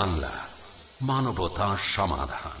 বাংলা মানবতা সমাধান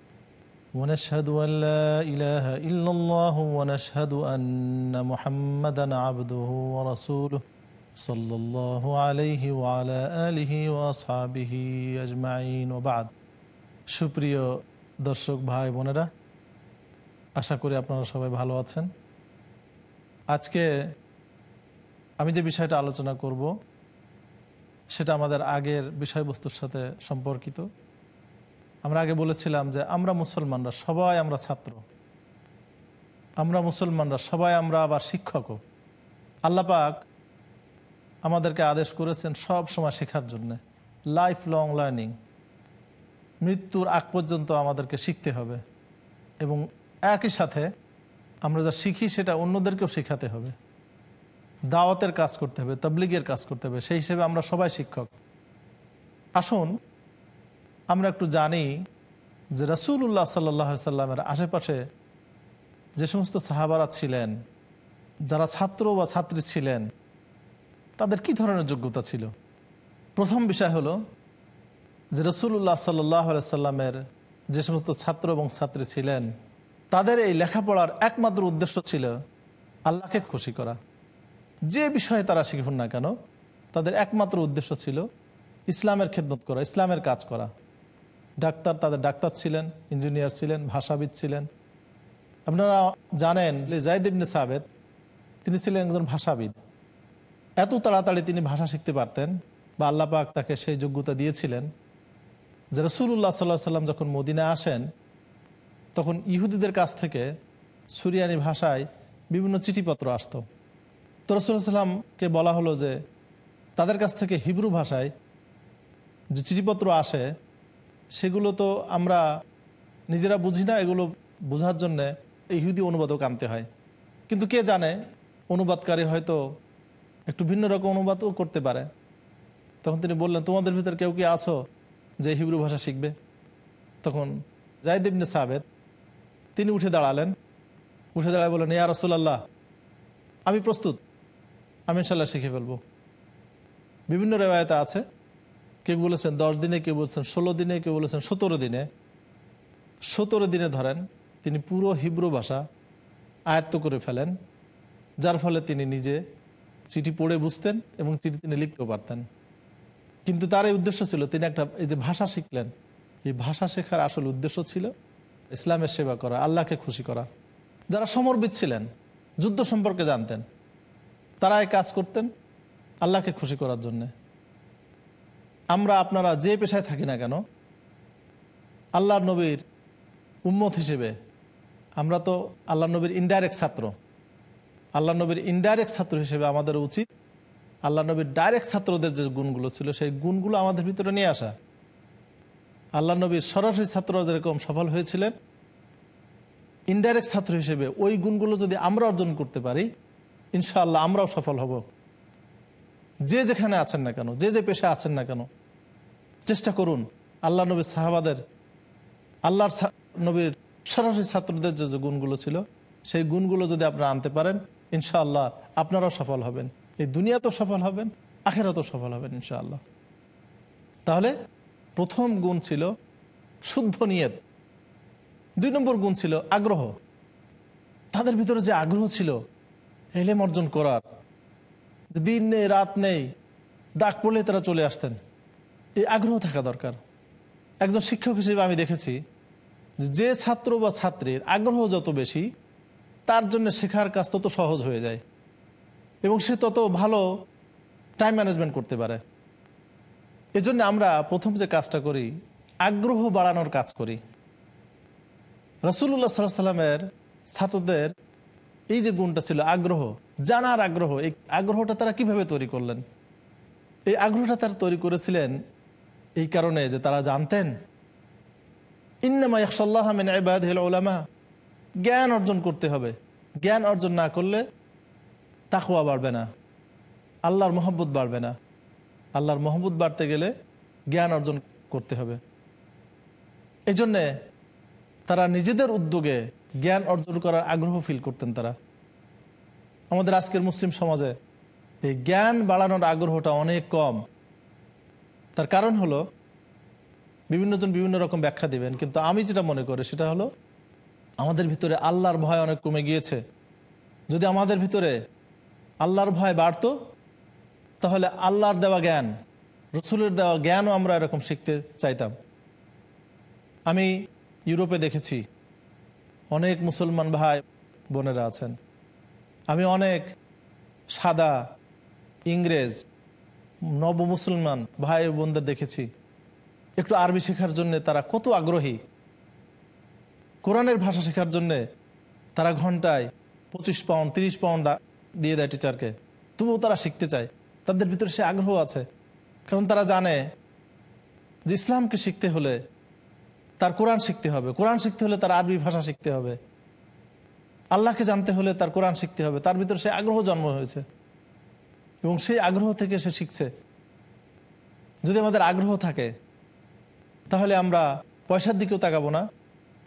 ونشهد أن لا إله إلا الله ونشهد أن محمدا عبده ورسوله صلى الله عليه وعلى آله وأصحابه أجمعين وبعد সুপ্রিয় দর্শক ভাই বোনেরা আশা করি আপনারা সবাই ভালো আছেন আজকে আমি যে বিষয়টা আলোচনা করব সেটা আমাদের আগের বিষয়বস্তুর সাথে সম্পর্কিত আমরা আগে বলেছিলাম যে আমরা মুসলমানরা, সবাই আমরা ছাত্র। আমরা মুসলমানরা, সবাই আমরা আবার শিক্ষকও। আল্লাপাক আমাদেরকে আদেশ করেছেন সব সময় শেখার জন্যে। লাইফ লং লার্নিং মৃত্যুর আগ পর্যন্ত আমাদেরকে শিখতে হবে। এবং একই সাথে আমরা যা শিখি সেটা অন্যদেরকেও শেখাতে হবে। দাওয়াতের কাজ করতে হবে, তবলিগের কাজ করতে হবে, সেই হিসেবে আমরা সবাই শিক্ষক। আসুন আমরা একটু জানি যে রসুল্লাহ সাল্লাহ সাল্লামের আশেপাশে যে সমস্ত সাহাবারা ছিলেন, যারা ছাত্র বা ছাত্রী ছিলেন, তাদের কি ধরনের যোগ্যতা ছিল? প্রথম বিষয় হলো যে রসুল্লাহ সাল্লাহ সাল্লামের যে সমস্ত ছাত্র এবং ছাত্রী ছিলেন, তাদের এই লেখাপড়ার একমাত্র উদ্দেশ্য ছিল আল্লাহকে খুশি করা। যে বিষয়ে তারা শিখুন না কেন, তাদের একমাত্র উদ্দেশ্য ছিল ইসলামের খেদমত করা, ইসলামের কাজ করা। ডাক্তার, তাদের ডাক্তার ছিলেন, ইঞ্জিনিয়ার ছিলেন, ভাষাবিদ ছিলেন। আপনারা জানেন যে জায়দিবনে সাবেদ তিনি ছিলেন একজন ভাষাবিদ। এত তাড়াতাড়ি তিনি ভাষা শিখতে পারতেন বা আল্লাহ পাক তাকে সেই যোগ্যতা দিয়েছিলেন যে রসুল্লাহ সাল্লাহ সাল্লাম যখন মদিনা আসেন, তখন ইহুদিদের কাছ থেকে সুরিয়ানি ভাষায় বিভিন্ন চিঠিপত্র আসতো। তো রসুল্লাহ সাল্লামকে বলা হলো যে তাদের কাছ থেকে হিব্রু ভাষায় যে চিঠিপত্র আসে সেগুলো তো আমরা নিজেরা বুঝি না, এগুলো বোঝার জন্যে ইহুদি অনুবাদক আনতে হয়। কিন্তু কে জানে, অনুবাদকারী হয়তো একটু ভিন্ন রকম অনুবাদও করতে পারে। তখন তিনি বললেন, তোমাদের ভিতর কেউ কি আছো যে হিব্রু ভাষা শিখবে? তখন জায়দিবনে সাবেদ তিনি উঠে দাঁড়ালেন। উঠে দাঁড়ায় বললেন, ইয়া রসুল্লাহ আমি প্রস্তুত। আমি ইনশাল্লাহ শিখে ফেলব। বিভিন্ন রেওয়ায়তা আছে। কেউ বলেছেন দশ দিনে কেউ বলছেন ষোলো দিনে কেউ বলেছেন সতেরো দিনে? সতেরো দিনে ধরেন তিনি পুরো হিব্রু ভাষা আয়ত্ত করে ফেলেন, যার ফলে তিনি নিজে চিঠি পড়ে বুঝতেন এবং চিঠি তিনি লিখতেও পারতেন। কিন্তু তার এই উদ্দেশ্য ছিল, তিনি একটা এই যে ভাষা শিখলেন, এই ভাষা শেখার আসল উদ্দেশ্য ছিল ইসলামের সেবা করা, আল্লাহকে খুশি করা। যারা সমরবিদ ছিলেন, যুদ্ধ সম্পর্কে জানতেন তারা এই কাজ করতেন আল্লাহকে খুশি করার জন্যে। আমরা আপনারা যে পেশায় থাকি না কেন আল্লাহ নবীর উম্মত হিসেবে আমরা তো আল্লাহ নবীর ইনডাইরেক্ট ছাত্র। আল্লাহ নবীর ইনডাইরেক্ট ছাত্র হিসেবে আমাদের উচিত আল্লাহ নবীর ডাইরেক্ট ছাত্রদের যে গুণগুলো ছিল, সেই গুণগুলো আমাদের ভিতরে নিয়ে আসা। আল্লাহ নবীর সরাসরি ছাত্ররা যেরকম সফল হয়েছিলেন ইনডাইরেক্ট ছাত্র হিসেবে ওই গুণগুলো যদি আমরা অর্জন করতে পারি, ইনশাআল্লাহ আমরাও সফল হব। যে যেখানে আছেন না কেন, যে যে পেশা আছেন না কেন চেষ্টা করুন। আল্লাহ নবীর সাহাবাদের, আল্লাহর নবীর সরাসরি ছাত্রদের যে গুণগুলো ছিল, সেই গুণগুলো যদি আপনারা আনতে পারেন, ইনশাআল্লাহ আপনারাও সফল হবেন। এই দুনিয়াতেও সফল হবেন, আখেরাতেও সফল হবেন, ইনশাআল্লাহ। তাহলে প্রথম গুণ ছিল শুদ্ধ নিয়ত। দুই নম্বর গুণ ছিল আগ্রহ। তাদের ভিতরে যে আগ্রহ ছিল, এলেম অর্জন করার। দিন নেই, রাত নেই, ডাক পড়লে তারা চলে আসতেন। এই আগ্রহ থাকা দরকার। একজন শিক্ষক হিসেবে আমি দেখেছি যে ছাত্র বা ছাত্রীর আগ্রহ যত বেশি, তার জন্য শেখার কাজ তত সহজ হয়ে যায় এবং সে তত ভালো টাইম ম্যানেজমেন্ট করতে পারে। এজন্য আমরা প্রথম যে কাজটা করি, আগ্রহ বাড়ানোর কাজ করি। রসুল্লাহ সাল্লাহ সাল্লামের ছাত্রদের এই যে গুণটা ছিল আগ্রহ, জানার আগ্রহ, এই আগ্রহটা তারা কীভাবে তৈরি করলেন? এই আগ্রহটা তারা তৈরি করেছিলেন এই কারণে যে তারা জানতেন, ইন্নামা জ্ঞান অর্জন করতে হবে। জ্ঞান অর্জন না করলে তাকুয়া বাড়বে না, আল্লাহর মহব্বত বাড়বে না। আল্লাহর মহব্বত বাড়তে গেলে জ্ঞান অর্জন করতে হবে। এই জন্যে তারা নিজেদের উদ্যোগে জ্ঞান অর্জন করার আগ্রহ ফিল করতেন তারা। আমাদের আজকের মুসলিম সমাজে এই জ্ঞান বাড়ানোর আগ্রহটা অনেক কম। তার কারণ হলো, বিভিন্নজন বিভিন্ন রকম ব্যাখ্যা দিবেন, কিন্তু আমি যেটা মনে করি সেটা হলো, আমাদের ভিতরে আল্লাহর ভয় অনেক কমে গিয়েছে। যদি আমাদের ভিতরে আল্লাহর ভয় বাড়তো, তাহলে আল্লাহর দেওয়া জ্ঞান, রসুলের দেওয়া জ্ঞানও আমরা এরকম শিখতে চাইতাম। আমি ইউরোপে দেখেছি, অনেক মুসলমান ভাই বোনেরা আছেন। আমি অনেক সাদা ইংরেজ নব মুসলমান ভাই বোনদের দেখেছি। একটু আরবি শেখার জন্য তারা কত আগ্রহী। কোরআনের ভাষা শেখার জন্যে তারা ঘন্টায় পঁচিশ পাউন্ড, তিরিশ পাউন্ড দিয়ে দেয় টিচারকে তবুও তারা শিখতে চায়। তাদের ভিতরে সে আগ্রহ আছে। কারণ তারা জানে যে ইসলামকে শিখতে হলে তার কোরআন শিখতে হবে। কোরআন শিখতে হলে তার আরবি ভাষা শিখতে হবে। আল্লাহকে জানতে হলে তার কোরআন শিখতে হবে। তার ভিতরে সে আগ্রহ জন্ম হয়েছে। এবং সেই আগ্রহ থেকে সে শিখছে। যদি আমাদের আগ্রহ থাকে, তাহলে আমরা পয়সার দিকেও তাকাবো না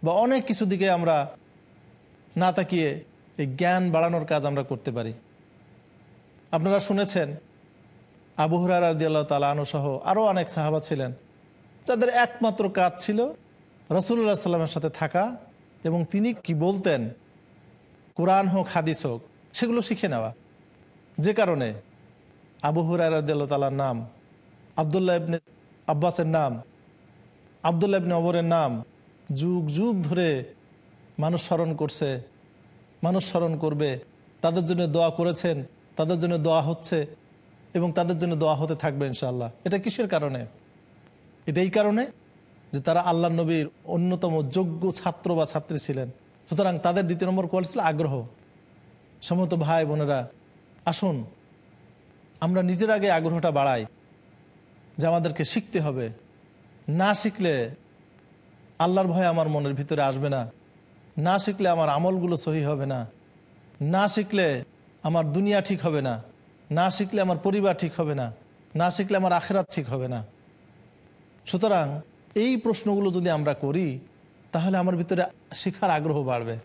বা অনেক কিছু দিকে আমরা না তাকিয়ে এই জ্ঞান বাড়ানোর কাজ আমরা করতে পারি। আপনারা শুনেছেন, আবু হুরার আল্লাহ তালা সহ আরও অনেক সাহাবা ছিলেন, যাদের একমাত্র কাজ ছিল রসুল্লাহ সাল্লামের সাথে থাকা এবং তিনি কি বলতেন, কোরআন হোক, হাদিস হোক, সেগুলো শিখে নেওয়া। যে কারণে আবু হুরার নাম, আবদুল্লাহ ইবনে আব্বাসের নাম, আবদুল্লাহ ইবনে অবরের নাম যুগ যুগ ধরে মানুষ স্মরণ করছে, মানুষ স্মরণ করবে। তাদের জন্য দোয়া করেছেন, তাদের জন্য দোয়া হচ্ছে এবং তাদের জন্য দোয়া হতে থাকবে ইনশাল্লাহ এটা কিসের কারণে? এটা এই কারণে যে তারা আল্লাহ নবীর অন্যতম যোগ্য ছাত্র বা ছাত্রী ছিলেন। সুতরাং তাদের দ্বিতীয় নম্বর কোয়াল ছিল আগ্রহ। সমত ভাই বোনেরা, আসুন আমরা নিজের আগে আগ্রহটা বাড়াই যে আমাদেরকে শিখতে হবে। না শিখলে আল্লাহর ভয় আমার মনের ভিতরে আসবে না। না শিখলে আমার আমলগুলো সহি হবে না। না শিখলে আমার দুনিয়া ঠিক হবে না। না শিখলে আমার পরিবার ঠিক হবে না। না শিখলে আমার আখেরাত ঠিক হবে না। সুতরাং এই প্রশ্নগুলো যদি আমরা করি, তাহলে আমার ভিতরে শেখার আগ্রহ বাড়বে।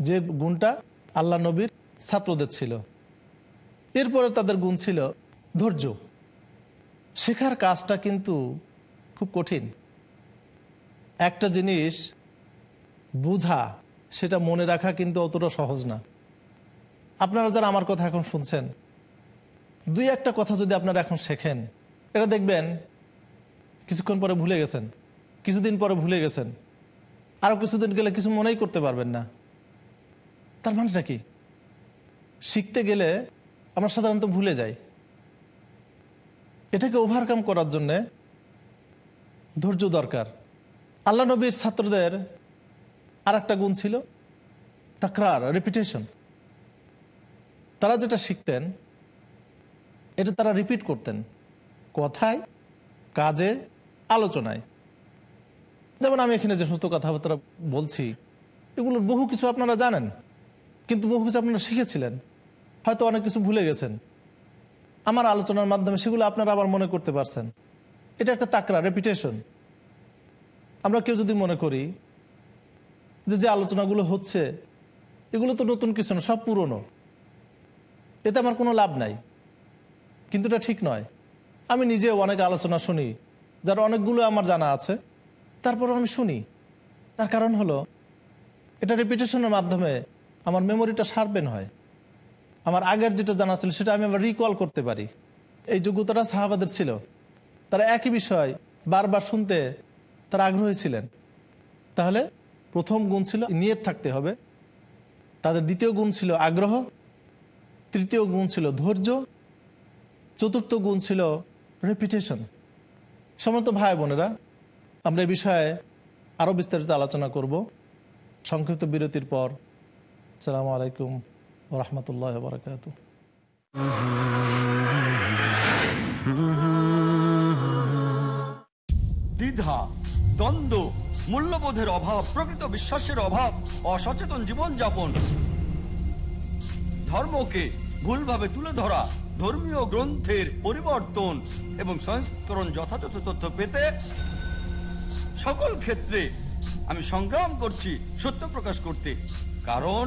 যে গুণটা আল্লাহ নবীর ছাত্রদের ছিল। এরপরে তাদের গুণ ছিল ধৈর্য। শেখার কাজটা কিন্তু খুব কঠিন। একটা জিনিস বোঝা, সেটা মনে রাখা কিন্তু অতটা সহজ না। আপনারা যারা আমার কথা এখন শুনছেন, দুই একটা কথা যদি আপনারা এখন শেখেন, এটা দেখবেন কিছুক্ষণ পরে ভুলে গেছেন, কিছুদিন পরে ভুলে গেছেন, আরও কিছুদিন গেলে কিছু মনেই করতে পারবেন না। তার মানেটা কি? শিখতে গেলে আমরা সাধারণত ভুলে যাই। এটাকে ওভারকাম করার জন্যে ধৈর্য দরকার। আল্লাহ নবীর ছাত্রদের আর একটা গুণ ছিল, তাকরার রেপিটেশন তারা যেটা শিখতেন, এটা তারা রিপিট করতেন, কথায়, কাজে, আলোচনায়। যেমন আমি এখানে যে সমস্ত কথাবার্তা বলছি, এগুলোর বহু কিছু আপনারা জানেন, কিন্তু বহু কিছু আপনারা শিখেছিলেন। হয়তো অনেক কিছু ভুলে গেছেন। আমার আলোচনার মাধ্যমে সেগুলো আপনারা আবার মনে করতে পারছেন। এটা একটা তাকরা রেপিটেশন আমরা কেউ যদি মনে করি যে যে আলোচনাগুলো হচ্ছে, এগুলো তো নতুন কিছু না, সব পুরনো। এতে আমার কোনো লাভ নাই। কিন্তু এটা ঠিক নয়। আমি নিজে অনেক আলোচনা শুনি, যার অনেকগুলো আমার জানা আছে। তারপর আমি শুনি। তার কারণ হলো, এটা রেপিটেশনের মাধ্যমে আমার মেমোরিটা শার্পেন হয়। আমার আগের যেটা জানা ছিল, সেটা আমি আবার রিকল করতে পারি। এই যোগ্যতাটা সাহাবাদের ছিল। তারা একই বিষয় বারবার শুনতে তারা আগ্রহী ছিলেন। তাহলে প্রথম গুণ ছিল নিয়ত থাকতে হবে। তাদের দ্বিতীয় গুণ ছিল আগ্রহ। তৃতীয় গুণ ছিল ধৈর্য। চতুর্থ গুণ ছিল রেপিটেশন সমস্ত ভাই বোনেরা, আমরা এই বিষয়ে আরও বিস্তারিত আলোচনা করব। সংক্ষিপ্ত বিরতির পর। আসসালামু আলাইকুম। রহমতুল্লাহ বারকাত দ্বিধা, দ্বন্দ্ব, মূল্যবোধের অভাব, প্রকৃত বিশ্বাসের অভাব, অসচেতন জীবনযাপন। ধর্মকে ভুলভাবে তুলে ধরা, ধর্মীয় গ্রন্থের পরিবর্তন এবং সংস্করণ যথাযথ তথ্য পেতে সকল ক্ষেত্রে আমি সংগ্রাম করছি সত্য প্রকাশ করতে। কারণ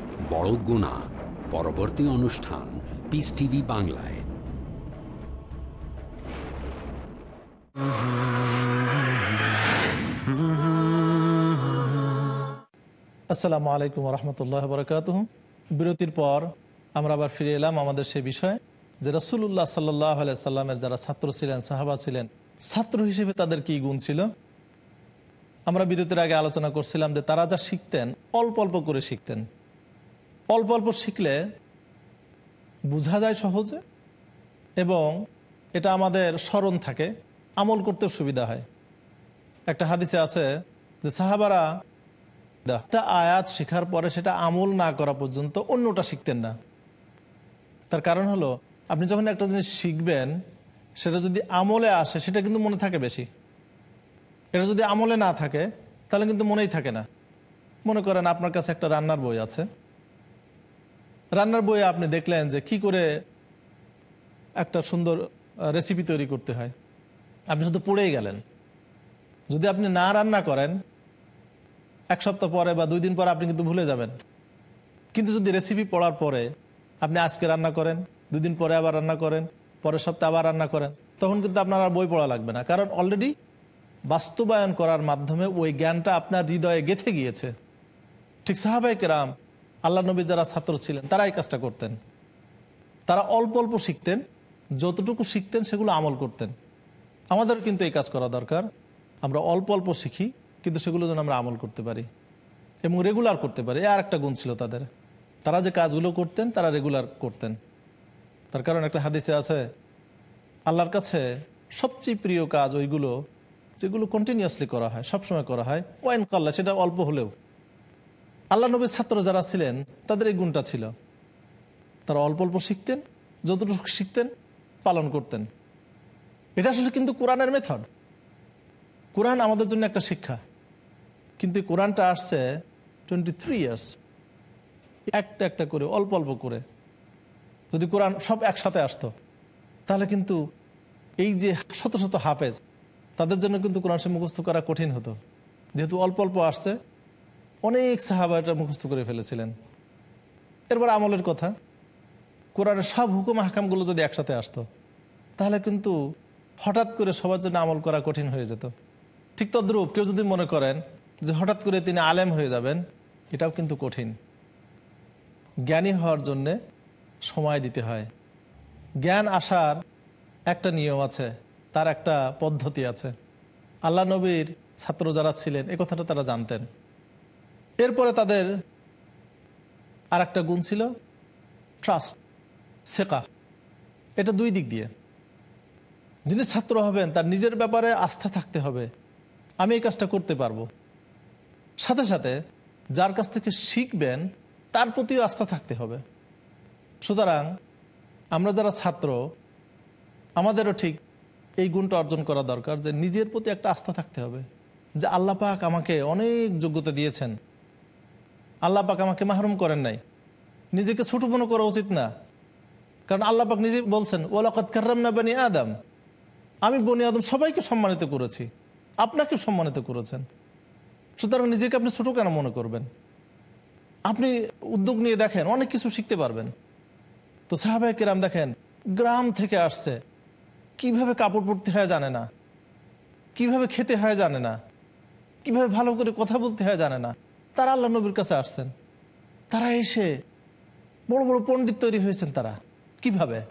বড় গুণা। পরবর্তী অনুষ্ঠান পিস টিভি বাংলায়। আসসালামু আলাইকুম রহমতুল্লাহ বরকাত বিরতির পর আমরা আবার ফিরে এলাম আমাদের সেই বিষয় যে রসুল্লাহ সাল্লাহ সাল্লামের যারা ছাত্র ছিলেন, সাহাবা ছিলেন, ছাত্র হিসেবে তাদের কি গুণ ছিল? আমরা বিরতির আগে আলোচনা করছিলাম যে তারা যা শিখতেন, অল্প অল্প করে শিখতেন। অল্প অল্প শিখলে বোঝা যায় সহজে এবং এটা আমাদের স্মরণ থাকে, আমল করতেও সুবিধা হয়। একটা হাদিসে আছে যে সাহাবারা একটা আয়াত শেখার পরে সেটা আমল না করা পর্যন্ত অন্যটা শিখতেন না। তার কারণ হলো, আপনি যখন একটা জিনিস শিখবেন, সেটা যদি আমলে আসে, সেটা কিন্তু মনে থাকে বেশি। এটা যদি আমলে না থাকে, তাহলে কিন্তু মনেই থাকে না। মনে করেন আপনার কাছে একটা রান্নার বই আছে। রান্নার বইয়ে আপনি দেখলেন যে কি করে একটা সুন্দর রেসিপি তৈরি করতে হয়। আপনি শুধু পড়েই গেলেন। যদি আপনি না রান্না করেন, এক সপ্তাহ পরে বা দুই দিন পরে আপনি কিন্তু ভুলে যাবেন। কিন্তু যদি রেসিপি পড়ার পরে আপনি আজকে রান্না করেন, দুই দিন পরে আবার রান্না করেন, পরের সপ্তাহে আবার রান্না করেন, তখন কিন্তু আপনার আর বই পড়া লাগবে না। কারণ অলরেডি বাস্তবায়ন করার মাধ্যমে ওই জ্ঞানটা আপনার হৃদয়ে গেথে গিয়েছে। ঠিক সাহাবাই কেরাম আল্লাহ নবী যারা ছাত্র ছিলেন, তারা এই কাজটা করতেন। তারা অল্প অল্প শিখতেন, যতটুকু শিখতেন সেগুলো আমল করতেন। আমাদের কিন্তু এই কাজ করা দরকার। আমরা অল্প অল্প শিখি, কিন্তু সেগুলো যেন আমরা আমল করতে পারি এবং রেগুলার করতে পারি। আর একটা গুণ ছিল তাদের। তারা যে কাজগুলো করতেন, তারা রেগুলার করতেন। তার কারণ একটা হাদিসে আছে, আল্লাহর কাছে সবচেয়ে প্রিয় কাজ ওইগুলো যেগুলো কন্টিনিউয়াসলি করা হয়, সবসময় করা হয়। ওয়াইন কাল্লা, সেটা অল্প হলেও। আল্লাহ নবীর ছাত্র যারা ছিলেন, তাদের এই গুণটা ছিল। তারা অল্প অল্প শিখতেন, যতটুকু শিখতেন, পালন করতেন। এটা আসলে কিন্তু কোরআনের মেথড। কোরআন আমাদের জন্য একটা শিক্ষা। কিন্তু কোরআনটা আসছে টোয়েন্টি থ্রি ইয়ার্স একটা একটা করে, অল্প অল্প করে। যদি কোরআন সব একসাথে আসতো, তাহলে কিন্তু এই যে শত শত হাফেজ, তাদের জন্য কিন্তু কোরআন সে মুখস্থ করা কঠিন হতো। যেহেতু অল্প অল্প আসছে অনেক সাহাবা এটা মুখস্থ করে ফেলেছিলেন। এরপর আমলের কথা। কোরআনের সব হুকুম হাকামগুলো যদি একসাথে আসতো, তাহলে কিন্তু হঠাৎ করে সবার জন্য আমল করা কঠিন হয়ে যেত। ঠিক তদ্রূপ কেউ যদি মনে করেন যে হঠাৎ করে তিনি আলেম হয়ে যাবেন, এটাও কিন্তু কঠিন। জ্ঞানী হওয়ার জন্যে সময় দিতে হয়। জ্ঞান আসার একটা নিয়ম আছে, তার একটা পদ্ধতি আছে। আল্লাহ নবীর ছাত্র যারা ছিলেন, এ কথাটা তারা জানতেন। এরপরে তাদের আর একটা গুণ ছিল ট্রাস্ট শেখা এটা দুই দিক দিয়ে। যিনি ছাত্র হবেন, তার নিজের ব্যাপারে আস্থা থাকতে হবে। আমি এই কাজটা করতে পারব। সাথে সাথে যার কাছ থেকে শিখবেন, তার প্রতিও আস্থা থাকতে হবে। সুতরাং আমরা যারা ছাত্র, আমাদেরও ঠিক এই গুণটা অর্জন করা দরকার যে নিজের প্রতি একটা আস্থা থাকতে হবে। যে আল্লাহ পাক আমাকে অনেক যোগ্যতা দিয়েছেন। আল্লাহ পাক আমাকে মাহরুম করেন নাই। নিজেকে ছোট মনে করা উচিত না। কারণ আল্লাহ পাক নিজে বলছেন ওলাকত কার্রাম না বানি আদম। আমি বনি আদম সবাইকে সম্মানিত করেছি। আপনাকে সম্মানিত করেছেন। সুতরাং নিজেকে আপনি ছোট কেন মনে করবেন? আপনি উদ্যোগ নিয়ে দেখেন, অনেক কিছু শিখতে পারবেন। তো সাহাবাই কিরাম দেখেন, গ্রাম থেকে আসছে। কীভাবে কাপড় পরতে হয় জানে না। কীভাবে খেতে হয় জানে না। কীভাবে ভালো করে কথা বলতে হয় জানে না। তারা আল্লাহ নবীর কাছে আসছেন। তারা এসে বড় বড় পণ্ডিত তৈরি হয়েছেন তারা। কীভাবে?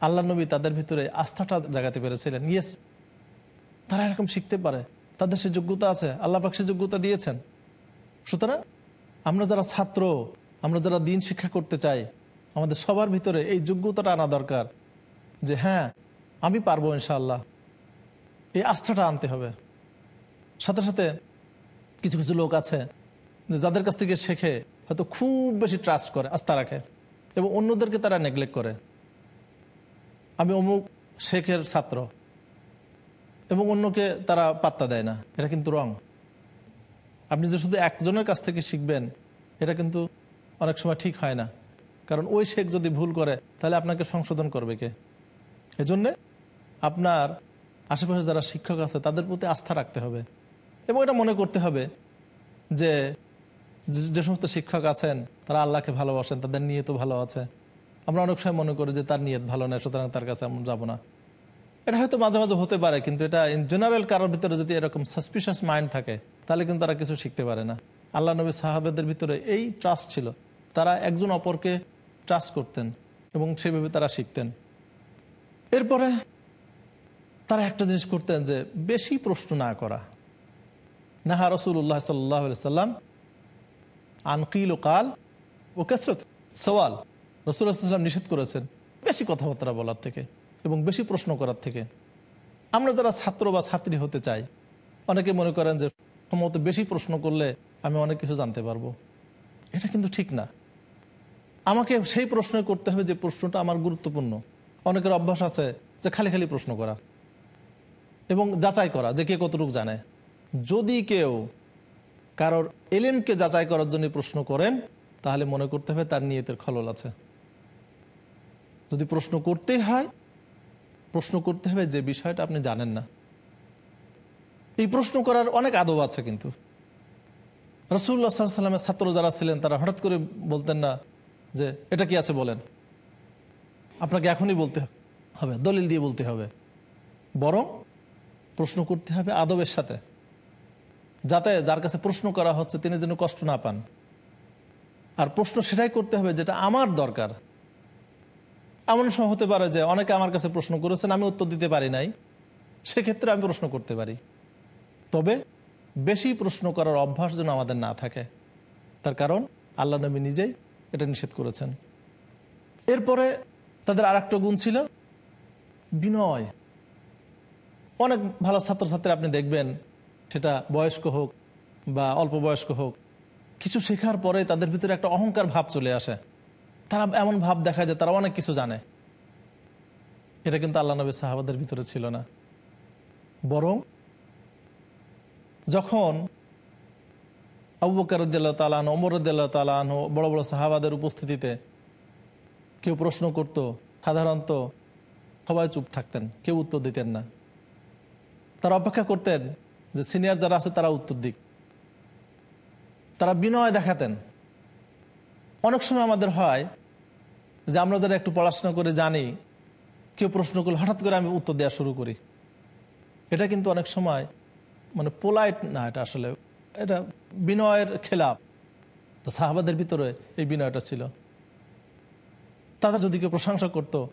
আল্লাহ নবী তাদের ভিতরে আস্থাটা জাগাতে পেরেছিলেন। ইয়েস তারা এরকম শিখতে পারে। তাদের সে যোগ্যতা আছে। আল্লাহ পাক সে যোগ্যতা দিয়েছেন। সুতরাং আমরা যারা ছাত্র, আমরা যারা দিন শিক্ষা করতে চাই, আমাদের সবার ভিতরে এই যোগ্যতাটা আনা দরকার যে হ্যাঁ আমি পারব ইনশাআল্লাহ। এই আস্থাটা আনতে হবে। সাথে সাথে কিছু কিছু লোক আছে যাদের কাছ থেকে শেখে, হয়তো খুব বেশি ট্রাস্ট করে আস্থা রাখে, এবং অন্যদেরকে তারা নেগলেক্ট করে। আমি অমুক শেখের ছাত্র, এবং অন্যকে তারা পাত্তা দেয় না। এটা কিন্তু রং আপনি যে শুধু একজনের কাছ থেকে শিখবেন, এটা কিন্তু অনেক সময় ঠিক হয় না। কারণ ওই শেখ যদি ভুল করে, তাহলে আপনাকে সংশোধন করবে কে? এজন্যে আপনার আশেপাশে যারা শিক্ষক আছে, তাদের প্রতি আস্থা রাখতে হবে। এবং এটা মনে করতে হবে যে যে- সমস্ত শিক্ষক আছেন, তারা আল্লাহকে ভালোবাসেন, তাদের নিয়ত ভালো আছে। আমরা অনেক সময় মনে করি যে তার নিয়ত ভালো নয়, সুতরাং তার কাছে আমরা যাব না। এটা হয়তো মাঝে মাঝে হতে পারে, কিন্তু এটা ইন জেনারেল কারোর ভিতরে যদি এরকম সাসপিশাস মাইন্ড থাকে, তাহলে কিন্তু তারা কিছু শিখতে পারে না। আল্লাহ নবী সাহাবেদের ভিতরে এই ট্রাস্ট ছিল। তারা একজন অপরকে ট্রাস্ট করতেন এবং সেভাবে তারা শিখতেন। এরপরে তারা একটা জিনিস করতেন যে বেশি প্রশ্ন না করা। নাহা রসুল্লাহ সাল্লাহ সাল্লাম আনকিল ও কাল ও কেসরত সওয়াল। রসুল্লাহাম নিষেধ করেছেন বেশি কথাবার্তা বলার থেকে এবং বেশি প্রশ্ন করার থেকে। আমরা যারা ছাত্র বা ছাত্রী হতে চাই, অনেকে মনে করেন যে সম্ভবত বেশি প্রশ্ন করলে আমি অনেক কিছু জানতে পারব। এটা কিন্তু ঠিক না। আমাকে সেই প্রশ্ন করতে হবে যে প্রশ্নটা আমার গুরুত্বপূর্ণ। অনেকের অভ্যাস আছে যে খালি খালি প্রশ্ন করা এবং যাচাই করা যে কে কতটুকু জানে। যদি কেউ কারোর এলেমকে যাচাই করার জন্য প্রশ্ন করেন, তাহলে মনে করতে হবে তার নিয়তের খলল আছে। যদি প্রশ্ন করতেই হয়, প্রশ্ন করতে হবে যে বিষয়টা আপনি জানেন না। এই প্রশ্ন করার অনেক আদব আছে কিন্তু। রসুল্লাহ সাল্লামের ছাত্র যারা ছিলেন, তারা হঠাৎ করে বলতেন না যে, এটা কি আছে বলেন? আপনাকে এখনই বলতে হবে, দলিল দিয়ে বলতে হবে। বরং প্রশ্ন করতে হবে আদবের সাথে। যাতে যার কাছে প্রশ্ন করা হচ্ছে, তিনি যেন কষ্ট না পান। আর প্রশ্ন সেটাই করতে হবে যেটা আমার দরকার। এমন সময় হতে পারে যে অনেকে আমার কাছে প্রশ্ন করেছেন, আমি উত্তর দিতে পারি নাই। সেক্ষেত্রে আমি প্রশ্ন করতে পারি। তবে বেশি প্রশ্ন করার অভ্যাস যেন আমাদের না থাকে। তার কারণ আল্লাহ নবী নিজেই এটা নিষেধ করেছেন। এরপরে তাদের আর একটা গুণ ছিল বিনয়। অনেক ভালো ছাত্রছাত্রী আপনি দেখবেন সেটা বয়স্ক হোক বা অল্প বয়স্ক হোক, কিছু শেখার পরে তাদের ভিতরে একটা অহংকার ভাব চলে আসে। তারা এমন ভাব দেখায় যে তারা অনেক কিছু জানে। এটা কিন্তু আল্লাহ নবী সাহাবাদের ভিতরে ছিল না। বরং যখন আবু বকর রদ্দাল্লাহ তালান ওমর রদ্দাল্লাহ তালান বড় বড় সাহাবাদের উপস্থিতিতে কেউ প্রশ্ন করত, সাধারণত সবাই চুপ থাকতেন, কেউ উত্তর দিতেন না। তারা অপেক্ষা করতেন যে সিনিয়র যারা আছে, তারা উত্তর দিক। তারা বিনয় দেখাতেন। অনেক সময় আমাদের হয় যে আমরা যারা একটু পড়াশোনা করে জানি, কেউ প্রশ্ন করলে হঠাৎ করে আমি উত্তর দেওয়া শুরু করি। এটা কিন্তু অনেক সময় মানে পোলাইট না এটা আসলে। এটা বিনয়ের খেলাপ। তো সাহাবাদের ভিতরে এই বিনয়টা ছিল। তাদের যদি কেউ প্রশংসা করত,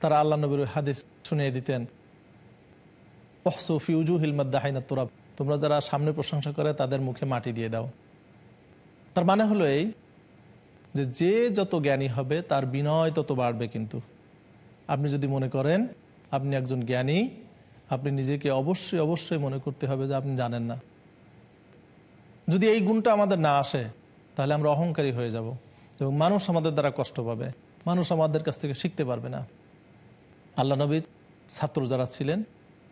তারা আল্লাহ নবীর হাদিস শুনিয়ে দিতেন। তোমরা যারা সামনে প্রশংসা করে, তাদের মুখে মাটি দিয়ে দাও। তার মানে হলো এই যে যে যত জ্ঞানী হবে, তার বিনয় তত বাড়বে কিন্তু। আপনি যদি মনে করেন, আপনি একজন জ্ঞানী, আপনি নিজেকে অবশ্যই অবশ্যই মনে করতে হবে যে, আপনি জানেন না। যদি এই গুণটা আমাদের না আসে, তাহলে আমরা অহংকারী হয়ে যাব। এবং মানুষ আমাদের দ্বারা কষ্ট পাবে। মানুষ আমাদের কাছ থেকে শিখতে পারবে না। আল্লাহ নবীর ছাত্র যারা ছিলেন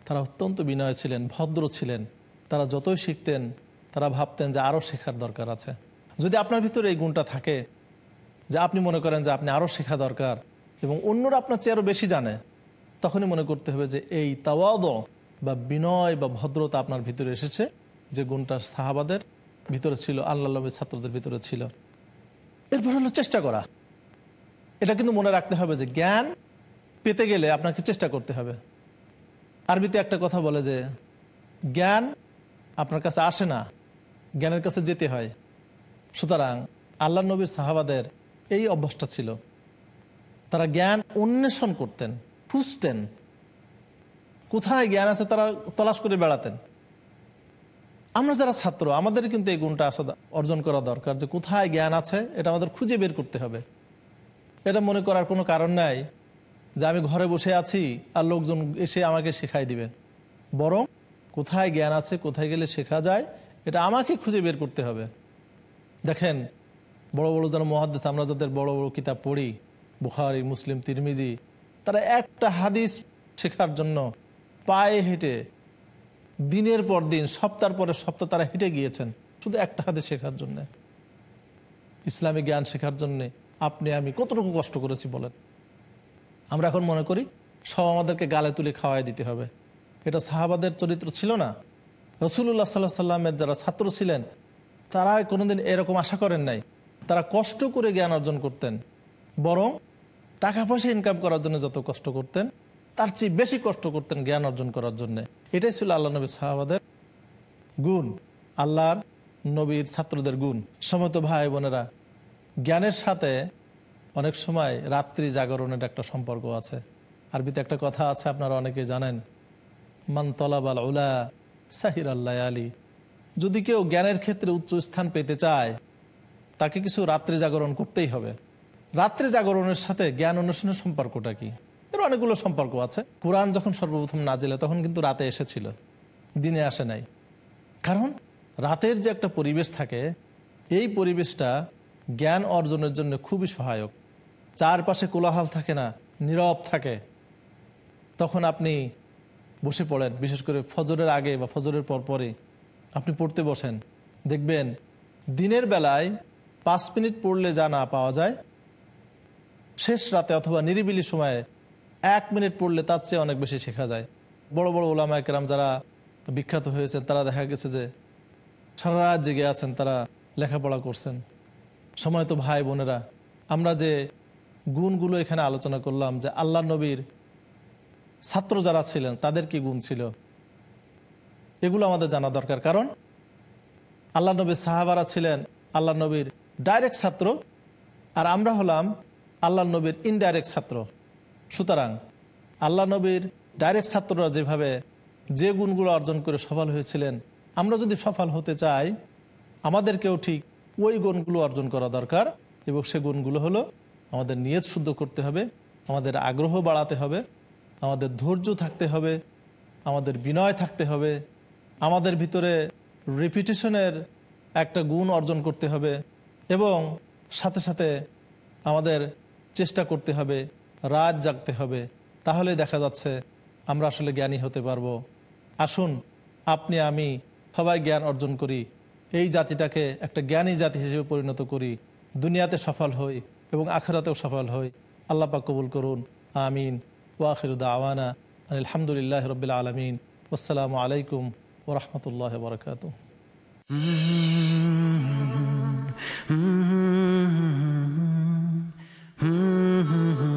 তারা অত্যন্ত বিনয় ছিলেন, ভদ্র ছিলেন। তারা যতই শিখতেন, তারা ভাবতেন যে আরও শেখার দরকার আছে। যদি আপনার ভিতরে এই গুণটা থাকে, যে আপনি মনে করেন যে আপনি আরও শেখা দরকার এবং অন্যরা আপনার চেয়ে আরও বেশি জানে, তখনই মনে করতে হবে যে এই তাওয়াদ বা বিনয় বা ভদ্রতা আপনার ভিতরে এসেছে, যে গুণটা সাহাবাদের ভিতরে ছিল আল্লাহ ছাত্রদের ভিতরে ছিল। এরপর হলো চেষ্টা করা। এটা কিন্তু মনে রাখতে হবে যে জ্ঞান পেতে গেলে আপনাকে চেষ্টা করতে হবে। আরবিতে একটা কথা বলে যে, জ্ঞান আপনার কাছে আসে না, জ্ঞানের কাছে যেতে হয়। সুতরাং আল্লাহ নবীর সাহাবাদের এই অভ্যাসটা ছিল। তারা জ্ঞান অন্বেষণ করতেন, খুঁজতেন। কোথায় জ্ঞান আছে তারা তলাশ করে বেড়াতেন। আমরা যারা ছাত্র, আমাদের কিন্তু এই গুণটা আসা অর্জন করা দরকার যে কোথায় জ্ঞান আছে, এটা আমাদের খুঁজে বের করতে হবে। এটা মনে করার কোনো কারণ নাই যে আমি ঘরে বসে আছি আর লোকজন এসে আমাকে শেখাই দিবে। বরং কোথায় জ্ঞান আছে, কোথায় গেলে শেখা যায়, এটা আমাকে খুঁজে বের করতে হবে। দেখেন, বড় বড় যারা মহাদ্দেশ আমরা যাদের বড় বড় কিতাব পড়ি, বুখারি, মুসলিম, তিরমিজি, তারা একটা হাদিস শেখার জন্য পায়ে হেঁটে দিনের পর দিন সপ্তাহ পরে সপ্তাহ তারা হেঁটে গিয়েছেন, শুধু একটা হাদিস শেখার জন্য। ইসলামী জ্ঞান শেখার জন্য আপনি আমি কতটুকু কষ্ট করেছি বলেন। আমরা এখন মনে করি সব আমাদেরকে গালে তুলে খাওয়াই দিতে হবে। এটা সাহাবাদের চরিত্র ছিল না। রসুল্লাহ সাল্লাহ সাল্লামের যারা ছাত্র ছিলেন তারা কোনোদিন এরকম আশা করেন নাই। তারা কষ্ট করে জ্ঞান অর্জন করতেন। বরং টাকা পয়সা ইনকাম করার জন্য যত কষ্ট করতেন, তার চেয়ে বেশি কষ্ট করতেন জ্ঞান অর্জন করার জন্য। এটাই ছিল আল্লাহ নবী সাহাবাদের গুণ, আল্লাহর নবীর ছাত্রদের গুণ। সমত ভাই বোনেরা, জ্ঞানের সাথে অনেক সময় রাত্রি জাগরণের একটা সম্পর্ক আছে। আরবিতে একটা কথা আছে, আপনারা অনেকে জানেন। মান তলাবাল উলা সাহির আল্লাহ আলী যদি কেউ জ্ঞানের ক্ষেত্রে উচ্চ স্থান পেতে চায়, তাকে কিছু রাত্রি জাগরণ করতেই হবে। রাত্রি জাগরণের সাথে জ্ঞান অনুশীলনের সম্পর্কটা কি? এর অনেকগুলো সম্পর্ক আছে। কোরআন যখন সর্বপ্রথম নাজেলে, তখন কিন্তু রাতে এসেছিল। দিনে আসে নাই। কারণ রাতের যে একটা পরিবেশ থাকে, এই পরিবেশটা জ্ঞান অর্জনের জন্য খুবই সহায়ক। চারপাশে কোলাহল থাকে না, নীরব থাকে। তখন আপনি বসে পড়েন, বিশেষ করে ফজরের আগে বা ফজরের পর পরে আপনি পড়তে বসেন, দেখবেন দিনের বেলায় পাঁচ মিনিট পড়লে যা না পাওয়া যায়, শেষ রাতে অথবা নিরিবিলি সময়ে এক মিনিট পড়লে তার চেয়ে অনেক বেশি শেখা যায়। বড় বড় ওলামা একরাম যারা বিখ্যাত হয়েছেন, তারা দেখা গেছে যে সারা রাত জেগে আছেন, তারা লেখাপড়া করছেন। সময় তো ভাই বোনেরা। আমরা যে গুণগুলো এখানে আলোচনা করলাম যে আল্লাহ নবীর ছাত্র যারা ছিলেন, তাদের কি গুণ ছিল? এগুলো আমাদের জানা দরকার। কারণ আল্লাহ নবীর সাহাবারা ছিলেন আল্লাহ নবীর ডাইরেক্ট ছাত্র, আর আমরা হলাম আল্লাহ নবীর ইনডাইরেক্ট ছাত্র। সুতরাং আল্লাহ নবীর ডাইরেক্ট ছাত্ররা যেভাবে যে গুণগুলো অর্জন করে সফল হয়েছিলেন, আমরা যদি সফল হতে চাই, আমাদেরকেও ঠিক ওই গুণগুলো অর্জন করা দরকার। এবং সে গুণগুলো হলো আমাদের নিয়ত শুদ্ধ করতে হবে, আমাদের আগ্রহ বাড়াতে হবে, আমাদের ধৈর্য থাকতে হবে, আমাদের বিনয় থাকতে হবে, আমাদের ভিতরে রিপিটেশনের একটা গুণ অর্জন করতে হবে এবং সাথে সাথে আমাদের চেষ্টা করতে হবে, রাত জাগতে হবে। তাহলে দেখা যাচ্ছে আমরা আসলে জ্ঞানী হতে পারব। আসুন, আপনি, আমি সবাই জ্ঞান অর্জন করি, এই জাতিটাকে একটা জ্ঞানী জাতি হিসেবে পরিণত করি, দুনিয়াতে সফল হই। এবং আখেরাতেও সফল হই আল্লাহ কবুল করুন আমিন ওয়াখিরুদ্দা আওয়ানা আলহামদুলিল্লাহ রবিল আলমিন আসসালামু আলাইকুম ওরহমতুল্লাহ বরকাত Hmm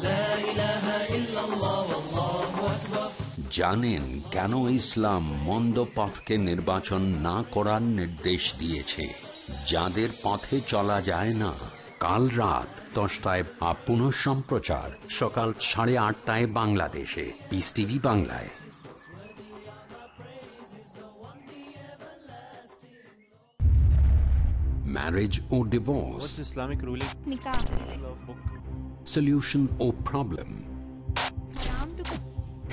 জানেন কেন ইসলাম মন্দ পথকে নির্বাচন না করার নির্দেশ দিয়েছে। যাদের পথে চলা যায় না কাল রাত দশটায় আপ পুনঃ সম্প্রচার সকাল সাড়ে আটটায় বাংলাদেশে। পিস টিভি বাংলায়। Marriage or divorce, What's Islamic ruling? Nikah. solution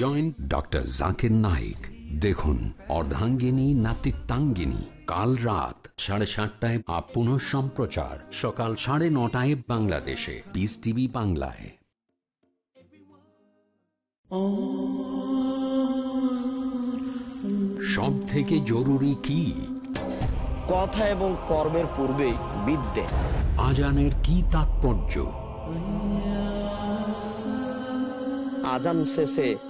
Joint doctor Zakir Naik দেখুন অর্ধাঙ্গিনী নাতিত্বাঙ্গিনী কাল রাত সাড়ে সাতটায় আপ পুনঃ সম্প্রচার। সকাল সাড়ে নটায় বাংলাদেশে। পিস টিভি বাংলায়। সব থেকে জরুরি কি? কথা এবং কর্মের পূর্বে বিদ্যে। আজানের কি তাৎপর্য? আজান শেষে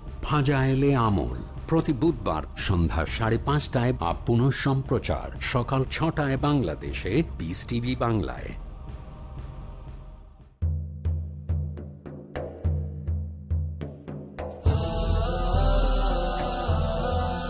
ফাজাইলে আমল। প্রতি বুধবার সন্ধ্যা সাড়ে পাঁচটায় বা পুনঃ সম্প্রচার সকাল ছটায় বাংলাদেশে পিস টিভি বাংলায়।